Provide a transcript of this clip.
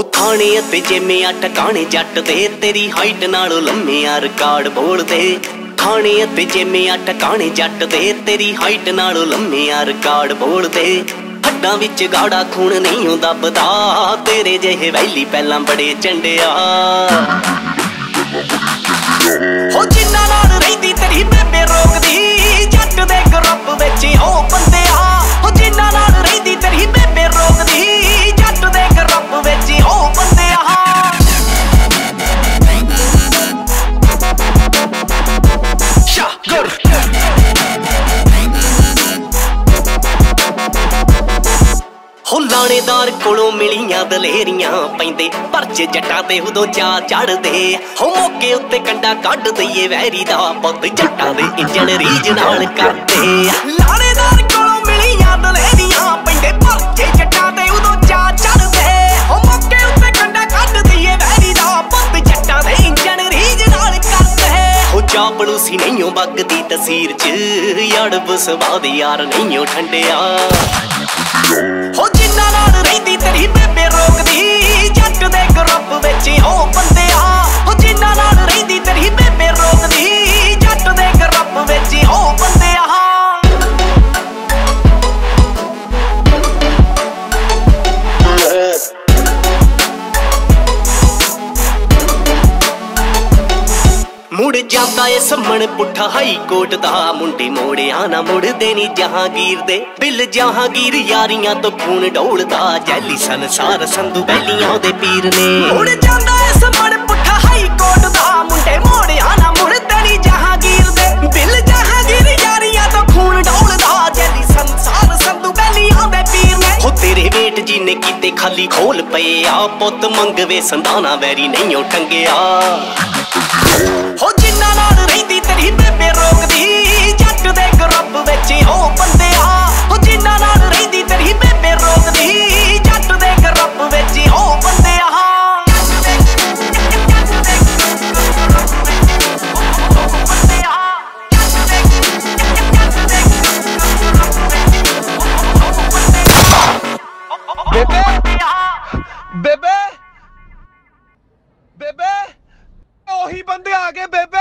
ਹੋ ਥਾਣੇ ਅਤੇ ਜਿਵੇਂ ਆ ਟਿਕਾਣੇ ਜੱਟ ਦੇ ਤੇਰੀ ਹਾਈਟ ਨਾਲੋਂ ਲੰਮੇ ਆ ਰਿਕਾਰਡ ਬੋਲਦੇ ਥਾਣੇ ਅਤੇ ਜਿਵੇਂ ਆ ਟਿਕਾਣੇ ਜੱਟ ਦੇ ਤੇਰੀ ਹਾਈਟ ਨਾਲੋਂ ਲੰਮੇ ਆ ਰਿਕਾਰਡ ਬੋਲਦੇ ਹੱਡਾਂ ਵਿੱਚ ਗਾੜਾ ਖੂਨ ਨਹੀਂ ਹੁੰਦਾ ਬਤਾ ਤੇਰੇ ਜਿਹੇ ਵੈਲੀ ਪਹਿਲਾਂ ਬੜੇ ਚੰਡਿਆ। ਹੋ ਜਿੰਨਾ ਨਾਲ ਰਹਿੰਦੀ ਤੇਰੀ ਬੇਬੇ ਰੋਕਦੀ ਲਾਣੇਦਾਰ ਕੋਲੋਂ ਮਿਲੀਆਂ ਦਲੇਰੀਆਂ ਪੈਂਦੇ, ਪਰਚੇ ਜੱਟਾਂ ਤੇ ਉਦੋਂ ਚਾ ਚੜਦੇ। ਹੋ ਮੌਕੇ ਉੱਤੇ ਕੰਡਾ ਕੱਢ ਦਈਏ ਵੈਰੀ ਦਾ ਪੁੱਤ, ਜੱਟਾਂ ਦੇ ਇੰਜਣ ਰੀਜ ਨਾਲ ਕਰਦੇ। ਲਾਣੇਦਾਰ ਕੋਲੋਂ ਮਿਲੀਆਂ ਦਲੇਰੀਆਂ ਪੈਂਦੇ, ਪਰਚੇ ਜੱਟਾਂ ਤੇ ਉਦੋਂ ਚਾ ਚੜਦੇ। ਹੋ ਮੌਕੇ ਉੱਤੇ ਕੰਡਾ ਕੱਢ ਦਈਏ ਵੈਰੀ ਦਾ ਪੁੱਤ, ਜੱਟਾਂ ਦੇ ਇੰਜਣ ਰੀਜ ਨਾਲ ਕਰਦੇ। ਹੋ ਚਾਪਲੂਸੀ ਨਹੀਂਓ ਬੱਗਦੀ ਤਸਵੀਰ ਚ ਯੜ ਬਸਵਾ ਦੀ ਯਾਰ ਨਹੀਂਓ ਠੰਡਿਆ। ਹੋ ਜਿੰਨਾ ਮੁੜ ਜਾਂਦਾ ਏ ਸੰਮਣ ਪੁੱਠਾ ਹਾਈ ਕੋਰਟ ਦਾ। ਮੁੰਡੇ ਮੋੜਿਆ ਨਾ ਮੁੜਦੇ ਨੀ ਜਹਾਂਗੀਰ ਦੇ। ਬਿੱਲ ਜਹਾਂਗੀਰ ਯਾਰੀਆਂ ਤੋਂ ਖੂਨ ਡੋਲਦਾ। ਜੈਲੀ ਸੰਸਾਰ ਸੰਧੂ ਬੈਲੀਆਂ ਦੇ ਪੀਰ ਨੇ। ਮੁੜ ਜਾਂਦਾ ਏ ਸੰਮਣ ਪੁੱਠਾ ਹਾਈ ਕੋਰਟ ਦਾ। ਮੁੰਡੇ ਮੋੜਿਆ ਨਾ ਮੁੜਦੇ ਨੀ ਜਹਾਂਗੀਰ ਦੇ। ਬਿੱਲ ਜਹਾਂਗੀਰ ਯਾਰੀਆਂ ਤੋਂ ਖੂਨ ਡੋਲਦਾ। ਜੈਲੀ ਸੰਸਾਰ ਸੰਧੂ ਬੈਲੀਆਂ ਦੇ ਪੀਰ ਨੇ। ਹੋ ਤੇਰੇ ਵੇਟ ਜੀ ਨੇ ਕੀਤੇ ਖਾਲੀ ਖੋਲ ਪਏ ਆ। ਪੁੱਤ ਮੰਗਵੇ ਸੰਦਾਨਾ ਵੈਰੀ ਨਹੀਂ ਉਹ ਟੰਗਿਆ ਬੇਬੇ ਬੇਬੇ ਬੇਬੇ ਉਹੀ ਬੰਦੇ ਆ ਗਏ ਬੇਬੇ।